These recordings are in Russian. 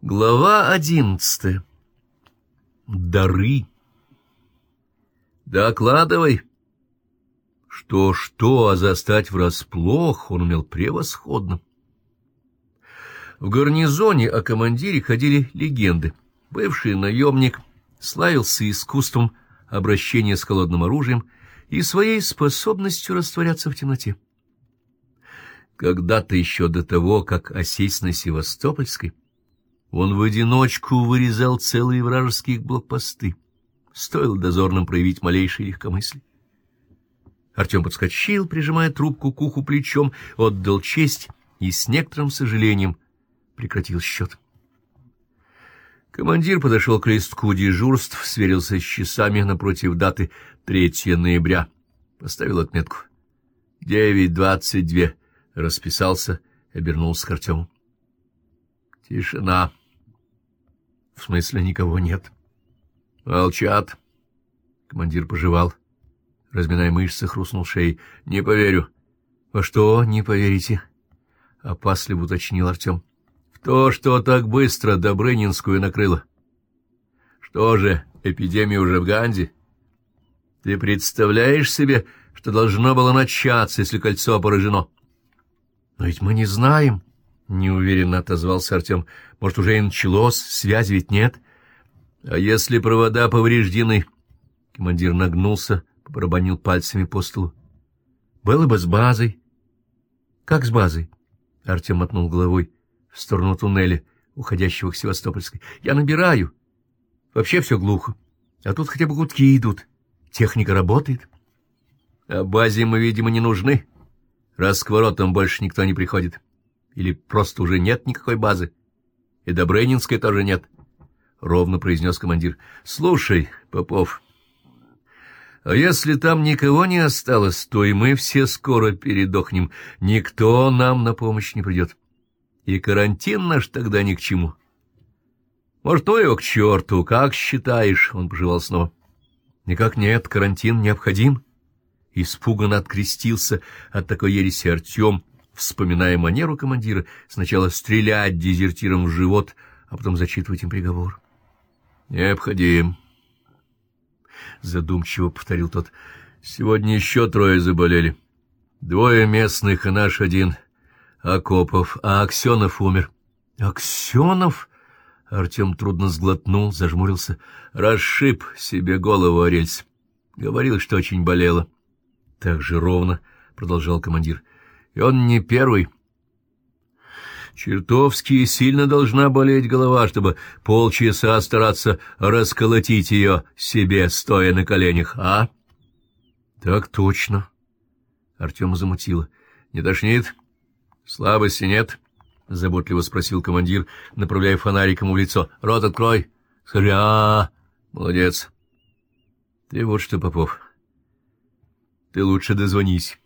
Глава одиннадцатая. Дары. Докладывай. Что-что, а застать врасплох он умел превосходно. В гарнизоне о командире ходили легенды. Бывший наемник славился искусством обращения с холодным оружием и своей способностью растворяться в темноте. Когда-то еще до того, как осесть на Севастопольской, он в одиночку вырезал целые вражеские блокпосты. Стоило дозорным проявить малейшее легкомыслие. Артем подскочил, прижимая трубку к уху плечом, отдал честь и с некоторым сожалением прекратил счет. Командир подошел к листку дежурств, сверился с часами напротив даты 3 ноября. Поставил отметку. «Девять двадцать две». Расписался, обернулся к Артему. Тишина. В смысле, никого нет. Молчат. Командир пожевал. Разминая мышцы, хрустнул шеей. Не поверю. Во что не поверите? Опасливо уточнил Артем. В то, что так быстро Добрынинскую накрыло. Что же, эпидемия уже в Ганзе? Ты представляешь себе, что должно было начаться, если кольцо поражено? Но ведь мы не знаем. — неуверенно отозвался Артем. — Может, уже и началось? Связи ведь нет? — А если провода повреждены? Командир нагнулся, побарабанил пальцами по столу. — Было бы с базой. — Как с базой? — Артем мотнул головой в сторону туннеля, уходящего к Севастопольской. — Я набираю. Вообще все глухо. А тут хотя бы гудки идут. Техника работает. — А базе мы, видимо, не нужны, раз к воротам больше никто не приходит. — или просто уже нет никакой базы? И Добрынинской тоже нет. — ровно произнес командир. — Слушай, Попов, а если там никого не осталось, то и мы все скоро передохнем. Никто нам на помощь не придет. И карантин наш тогда ни к чему. Может, ну его к черту, как считаешь? — он пожевал снова. — Никак нет, карантин необходим. Испуганно открестился от такой ереси Артем, вспоминая манеру командира, сначала стрелять дезертиром в живот, а потом зачитывать им приговор. «Необходим», — задумчиво повторил тот. «Сегодня еще трое заболели. Двое местных и наш один, Акопов, а Аксенов умер». «Аксенов?» — Артем трудно сглотнул, зажмурился. «Расшиб себе голову о рельс. Говорил, что очень болело». «Так же ровно», — продолжал командир. И он не первый. Чертовски сильно должна болеть голова, чтобы полчаса стараться расколотить ее себе, стоя на коленях, а? — Так точно. Артема замутило. — Не тошнит? Слабости нет? — заботливо спросил командир, направляя фонариком в лицо. — Рот открой. Скажи, а, молодец. Ты вот что, Попов, ты лучше дозвонись.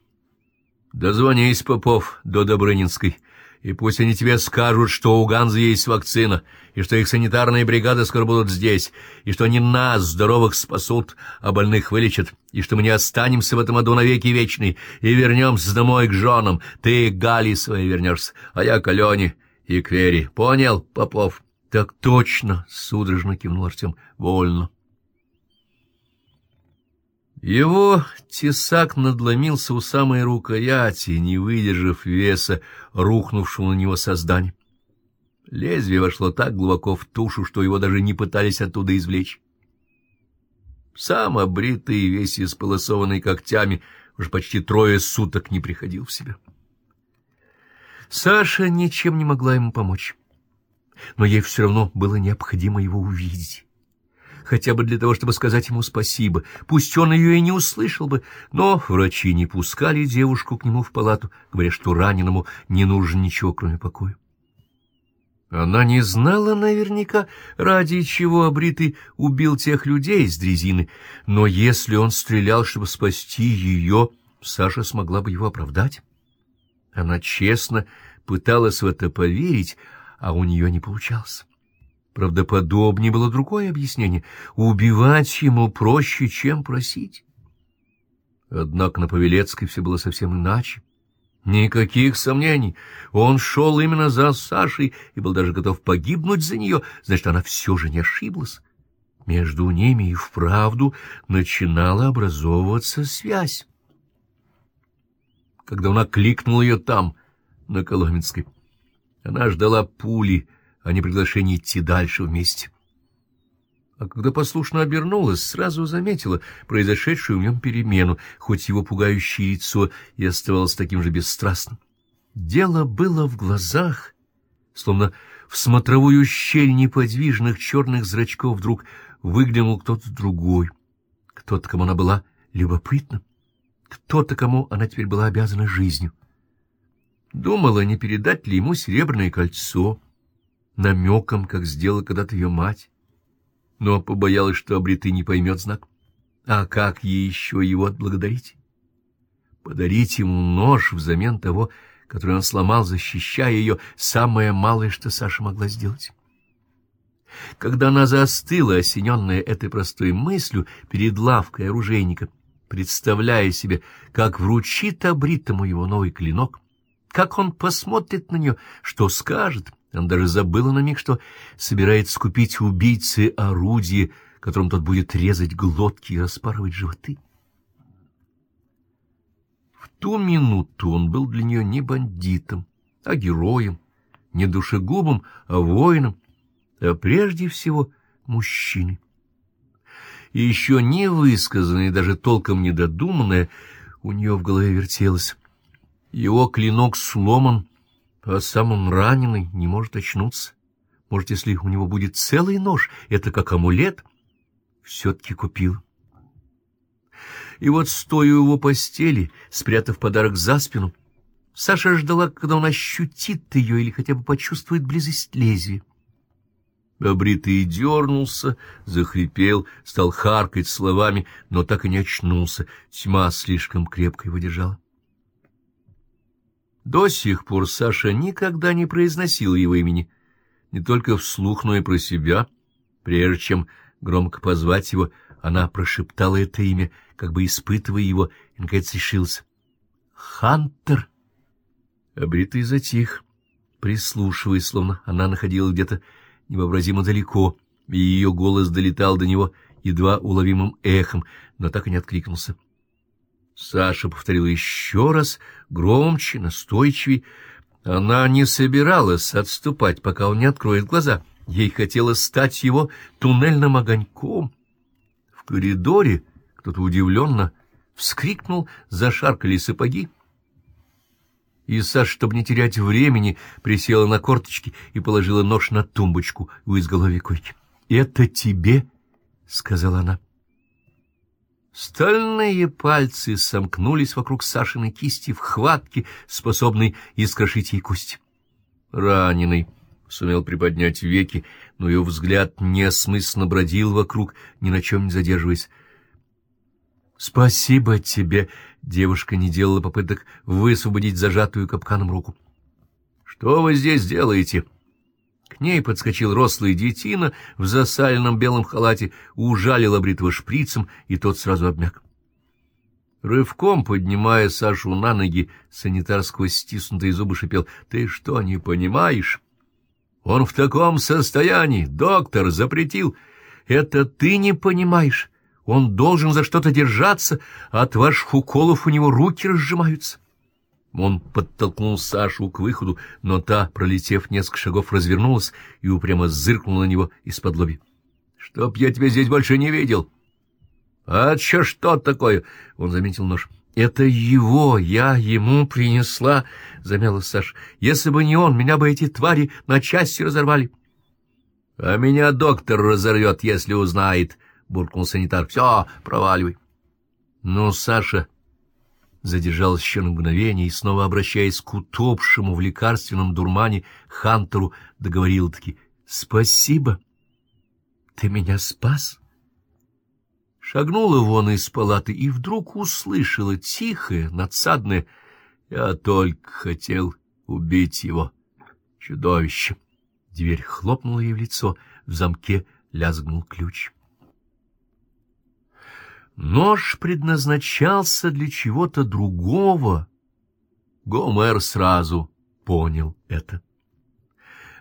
Дозвонись, Попов, до Добрынинской, и пусть они тебе скажут, что у Ганзы есть вакцина, и что их санитарные бригады скоро будут здесь, и что они нас, здоровых, спасут, а больных вылечат, и что мы не останемся в этом аду навеки вечный, и вернемся домой к женам. Ты к Гали своей вернешься, а я к Алене и к Вере. Понял, Попов? — Так точно, — судорожно кивнул Артем. — Вольно. Его тесак надломился у самой рукояти, не выдержав веса рухнувшего на него создания. Лезвие вошло так глубоко в тушу, что его даже не пытались оттуда извлечь. Сам обритый, весь исполосованный когтями, уже почти трое суток не приходил в себя. Саша ничем не могла ему помочь, но ей все равно было необходимо его увидеть хотя бы для того, чтобы сказать ему спасибо. Пусть он ее и не услышал бы, но врачи не пускали девушку к нему в палату, говоря, что раненому не нужно ничего, кроме покоя. Она не знала наверняка, ради чего обритый убил тех людей из дрезины, но если он стрелял, чтобы спасти ее, Саша смогла бы его оправдать. Она честно пыталась в это поверить, а у нее не получалось. Правдоподобнее было другое объяснение. Убивать ему проще, чем просить. Однако на Павелецкой все было совсем иначе. Никаких сомнений. Он шел именно за Сашей и был даже готов погибнуть за нее, значит, она все же не ошиблась. Между ними и вправду начинала образовываться связь. Когда он окликнул ее там, на Коломенской, она ждала пули, а не приглашения идти дальше вместе. А когда послушно обернулась, сразу заметила произошедшую в нем перемену, хоть его пугающее лицо и оставалось таким же бесстрастным. Дело было в глазах, словно в смотровую щель неподвижных черных зрачков вдруг выглянул кто-то другой, кто-то, кому она была любопытна, кто-то, кому она теперь была обязана жизнью. Думала, не передать ли ему серебряное кольцо, намеком, как сделала когда-то ее мать, но побоялась, что обретый не поймет знак. А как ей еще его отблагодарить? Подарить ему нож взамен того, который он сломал, защищая ее, самое малое, что Саша могла сделать. Когда она застыла, осененная этой простой мыслью, перед лавкой оружейника, представляя себе, как вручит обритому его новый клинок, как он посмотрит на нее, что скажет, она даже забыла на миг, что собирается купить убийце орудие, которым тот будет резать глотки и распарывать животы. В ту минуту он был для нее не бандитом, а героем, не душегубом, а воином, а прежде всего мужчиной. И еще не высказанное, даже толком не додуманное, у нее в голове вертелось. Его клинок сломан, а сам он раненый, не может очнуться. Может, если у него будет целый нож, это как амулет, все-таки купил. И вот, стоя у его постели, спрятав подарок за спину, Саша ждала, когда он ощутит ее или хотя бы почувствует близость лезвия. Обритый дернулся, захрипел, стал харкать словами, но так и не очнулся. Тьма слишком крепко его держала. До сих пор Саша никогда не произносил его имени, не только вслух, но и про себя. Прежде чем громко позвать его, она прошептала это имя, как бы испытывая его, и, наконец, решился. «Хантер!» Обритый затих, прислушиваясь, словно она находилась где-то невообразимо далеко, и ее голос долетал до него едва уловимым эхом, но так и не откликнулся. Саша повторила еще раз, громче, настойчивее. Она не собиралась отступать, пока он не откроет глаза. Ей хотелось стать его туннельным огоньком. В коридоре кто-то удивленно вскрикнул, зашаркали сапоги. И Саша, чтобы не терять времени, присела на корточки и положила нож на тумбочку у изголовья койки. — Это тебе? — сказала она. Стальные пальцы сомкнулись вокруг Сашиной кисти в хватке, способной искрошить ей кость. Раненый сумел приподнять веки, но ее взгляд неосмысленно бродил вокруг, ни на чем не задерживаясь. «Спасибо тебе!» — девушка не делала попыток высвободить зажатую капканом руку. «Что вы здесь делаете?» К ней подскочил рослый детина в засаленном белом халате, ужалил обритого шприцем, и тот сразу обмяк. Рывком, поднимая Сашу на ноги, санитар сквозь стиснутые зубы шипел. — Ты что, не понимаешь? Он в таком состоянии. Доктор запретил. Это ты не понимаешь. Он должен за что-то держаться, а от ваших уколов у него руки разжимаются. Он подтолкнул Сашу к выходу, но та, пролетев несколько шагов, развернулась и упрямо зыркнула на него из-под лоби. — Чтоб я тебя здесь больше не видел! — А че что такое? — он заметил нож. — Это его, я ему принесла, — замялась Саша. — Если бы не он, меня бы эти твари на части разорвали. — А меня доктор разорвет, если узнает, — буркнул санитар. — Все, проваливай. Но Саша задержалась еще на мгновение и, снова обращаясь к утопшему в лекарственном дурмане, Хантеру договорила-таки «Спасибо, ты меня спас». Шагнула вон из палаты и вдруг услышала тихое, надсадное «Я только хотел убить его, чудовище». Дверь хлопнула ей в лицо, в замке лязгнул ключ. Нож предназначался для чего-то другого, Гомер сразу понял это.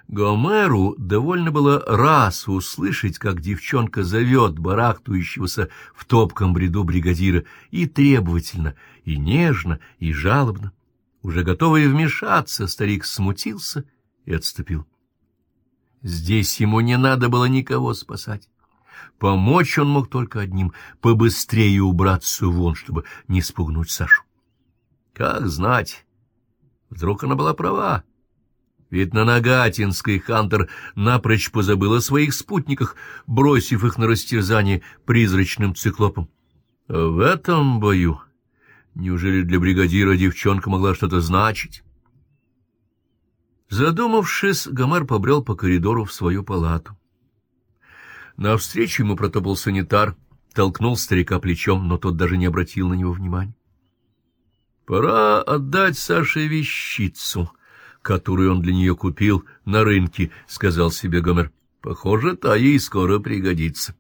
Гомеру довольно было раз услышать, как девчонка зовет барахтующегося в топком бреду бригадира и требовательно, и нежно, и жалобно. Уже готовый вмешаться, старик смутился и отступил. Здесь ему не надо было никого спасать. Помочь он мог только одним — побыстрее убраться вон, чтобы не спугнуть Сашу. Как знать, вдруг она была права. Ведь на Нагатинской Хантер напрочь позабыл о своих спутниках, бросив их на растерзание призрачным циклопом. в этом бою неужели для бригадира девчонка могла что-то значить? Задумавшись, Гомер побрел по коридору в свою палату. Навстречу ему протопал санитар, толкнул старика плечом, но тот даже не обратил на него внимания. «Пора отдать Саше вещицу», которую он для нее купил на рынке, — сказал себе Гомер. — Похоже, та ей скоро пригодится.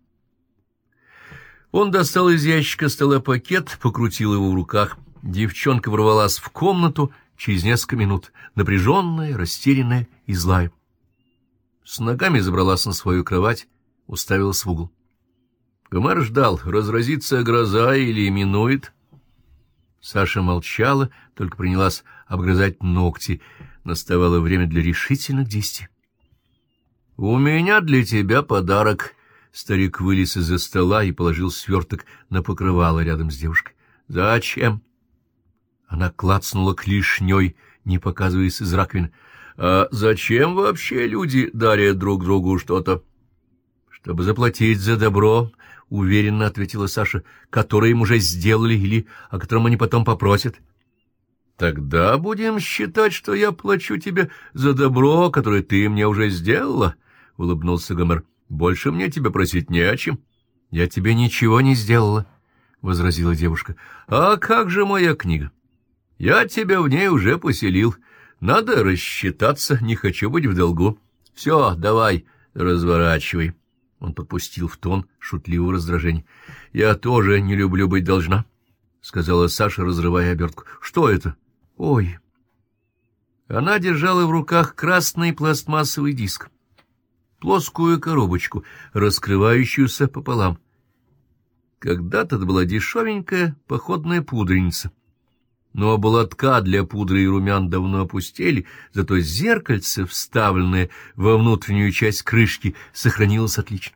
Он достал из ящика стола пакет, покрутил его в руках. Девчонка ворвалась в комнату через несколько минут, напряженная, растерянная и злая. С ногами забралась на свою кровать, уставилась в угол. Гомер ждал, разразится гроза или именует. Саша молчала, только принялась обгрызать ногти — наставало время для решительных действий. — У меня для тебя подарок. Старик вылез из-за стола и положил сверток на покрывало рядом с девушкой. — Зачем? Она клацнула клешней, не показываясь из раковины. — А зачем вообще люди дарят друг другу что-то? — Чтобы заплатить за добро, — уверенно ответила Саша, — которое им уже сделали или о котором они потом попросят. — Тогда будем считать, что я плачу тебе за добро, которое ты мне уже сделала, — улыбнулся Гомер. — Больше мне тебя просить не о чем. — Я тебе ничего не сделала, — возразила девушка. — А как же моя книга? Я тебя в ней уже поселил. Надо рассчитаться, не хочу быть в долгу. Все, давай, разворачивай. Он подпустил в тон шутливого раздражения. — Я тоже не люблю быть должна, — сказала Саша, разрывая обертку. — Что это? — Ой! Она держала в руках красный пластмассовый диск, плоскую коробочку, раскрывающуюся пополам. Когда-то это была дешевенькая походная пудреница. Но оболотка для пудры и румян давно опустили, зато зеркальце, вставленное во внутреннюю часть крышки, сохранилось отлично.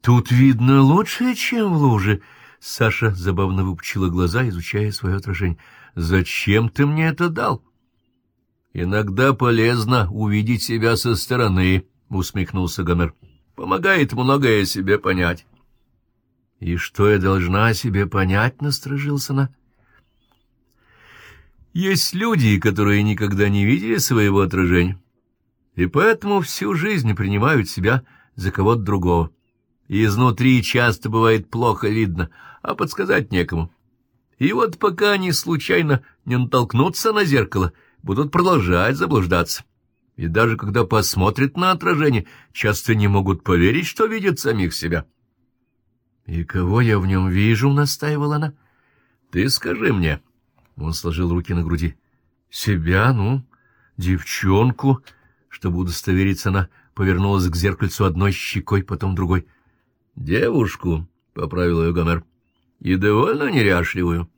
«Тут видно лучше, чем в луже», — Саша забавно выпучила глаза, изучая свое отражение. Зачем ты мне это дал? Иногда полезно увидеть себя со стороны, усмехнулся Гомер. Помогает многое себе понять. И что я должна себе понять, насторожился она. Есть люди, которые никогда не видели своего отражения, и поэтому всю жизнь принимают себя за кого-то другого. И изнутри часто бывает плохо видно, а подсказать некому. И вот пока они случайно не натолкнутся на зеркало, будут продолжать заблуждаться. И даже когда посмотрят на отражение, часто не могут поверить, что видят самих себя. — И кого я в нем вижу? — настаивала она. — Ты скажи мне. Он сложил руки на груди. — Себя, ну, девчонку. Чтобы удостовериться, она повернулась к зеркальцу одной щекой, потом другой. — Девушку, — поправил ее Гомер и довольно неряшливую.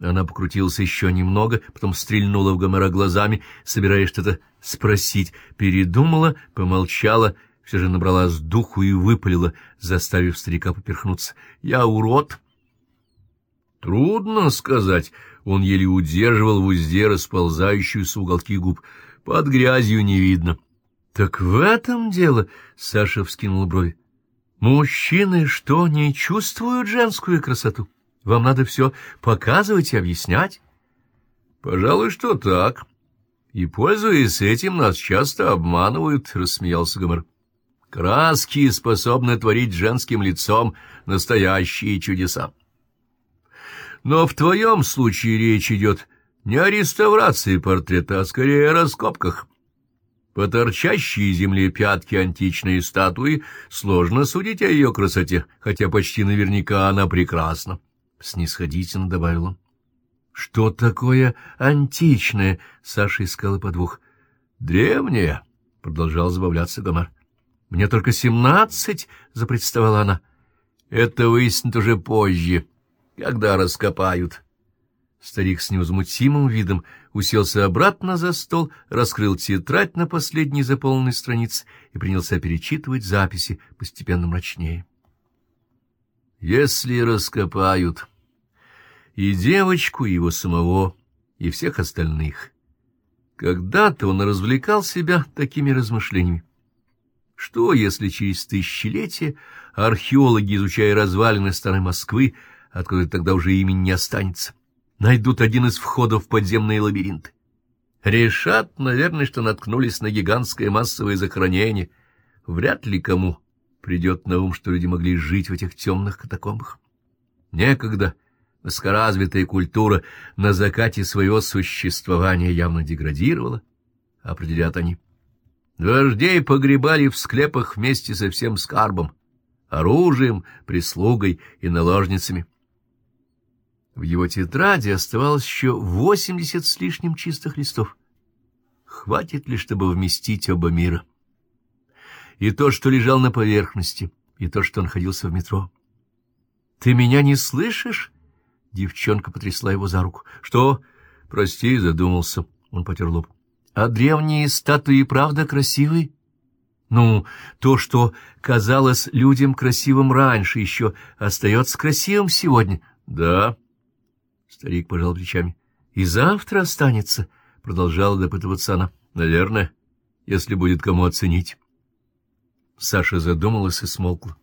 Она покрутилась еще немного, потом стрельнула в Гомера глазами, собираясь что-то спросить, передумала, помолчала, все же набрала с духу и выпалила, заставив старика поперхнуться. — Я урод? — Трудно сказать. Он еле удерживал в узде расползающуюся уголки губ. Под грязью не видно. — Так в этом дело? — Саша вскинула брови. Мужчины что, не чувствуют женскую красоту? Вам надо все показывать и объяснять? Пожалуй, что так. И, пользуясь этим, нас часто обманывают, — рассмеялся Гомер. Краски способны творить женским лицом настоящие чудеса. Но в твоем случае речь идет не о реставрации портрета, а скорее о раскопках. По торчащей земле пятки античной статуи сложно судить о ее красоте, хотя почти наверняка она прекрасна. Снисходительно добавил он. Что такое античное? Саша искала подвох. Древнее, продолжал забавляться Гомер. Мне только семнадцать, запредставала она. Это выяснит уже позже, когда раскопают. Старик с невозмутимым видом уселся обратно за стол, раскрыл тетрадь на последней заполненной странице и принялся перечитывать записи, постепенно мрачнее. Если раскопают и девочку, и его самого, и всех остальных. Когда-то он развлекал себя такими размышлениями. Что, если через тысячелетия археологи, изучая развалины старой Москвы, откуда тогда уже имени не останется, найдут один из входов в подземные лабиринты? Решат, наверное, что наткнулись на гигантское массовое захоронение. Вряд ли кому придет на ум, что люди могли жить в этих темных катакомбах. Некогда высокоразвитая культура на закате своего существования явно деградировала, определят они. Вождей погребали в склепах вместе со всем скарбом, оружием, прислугой и наложницами. В его тетради оставалось еще восемьдесят с лишним чистых листов. Хватит ли, чтобы вместить оба мира? И то, что лежал на поверхности, и то, что находился в метро. — Ты меня не слышишь? Девчонка потрясла его за руку. — Что? — Прости, задумался. Он потер лоб. — А древние статуи правда красивые? — Ну, то, что казалось людям красивым раньше, еще остается красивым сегодня. — Да. Старик пожал плечами. — И завтра останется, — продолжала допытываться она. — Наверное, если будет кому оценить. Саша задумалась и смолкла.